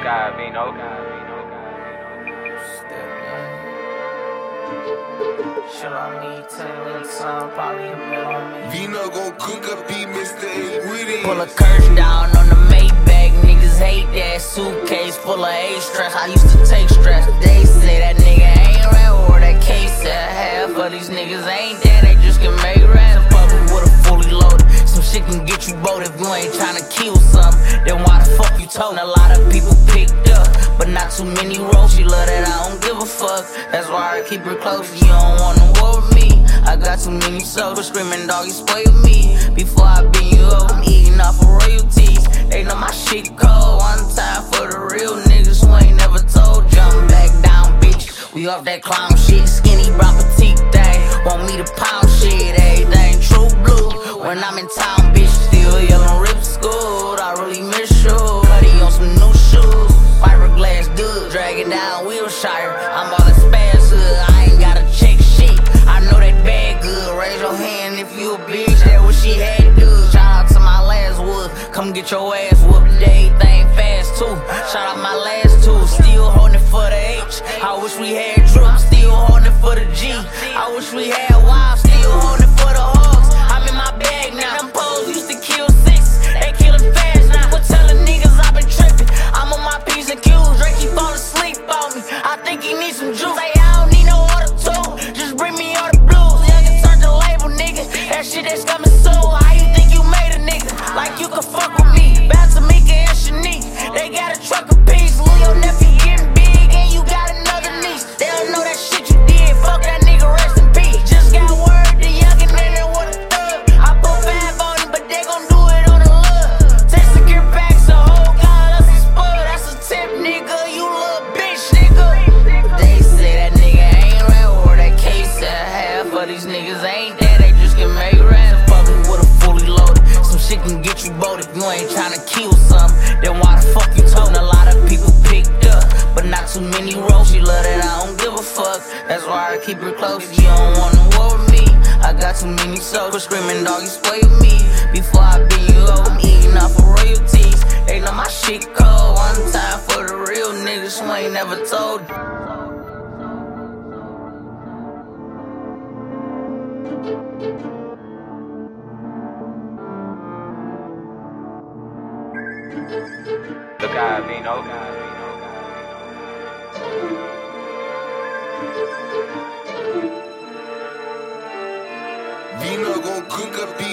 Look at Vino. Shit on me, ten little time, probably a mill on me. Vino gon' cook up, be Mr. A with it. Pull a curse down on the Maybach, niggas hate that suitcase full of A stress. I used to take stress. They say that nigga ain't rap or that case said half of these niggas ain't that. Can get you bold if you ain't tryna kill some. Then why the fuck you told? A lot of people picked up, but not too many rolls. She love that I don't give a fuck. That's why I keep her close. You don't wanna war with me. I got too many souls screaming, dog, you spoil me. Before I beat you up, I'm eating off of royalties. They know my shit cold. One time for the real niggas who ain't never told. Jump back down, bitch. We off that clown shit. Skinny brown petite Dragging down Wilshire. I'm all hood. I ain't gotta check shit. I know that bag good. Raise your hand if you a bitch. That what she had to do. Shout out to my last wood. Come get your ass whooped. Everything fast too. Shout out my last two. Still holding for the H. I wish we had Drew. Still holding for the G. I wish we had Y. Still holding you you ain't tryna kill some. Then why the fuck you told? A lot of people picked up, but not too many rolls. She love that I don't give a fuck. That's why I keep her close. If You don't wanna war with me. I got too many. Quit screaming, dog, you spoil me. Before I beat you up, I'm eating off of royalties. They know my shit cold. One time for the real niggas who ain't never told. Look at Vino. Vino gon' cook up, be.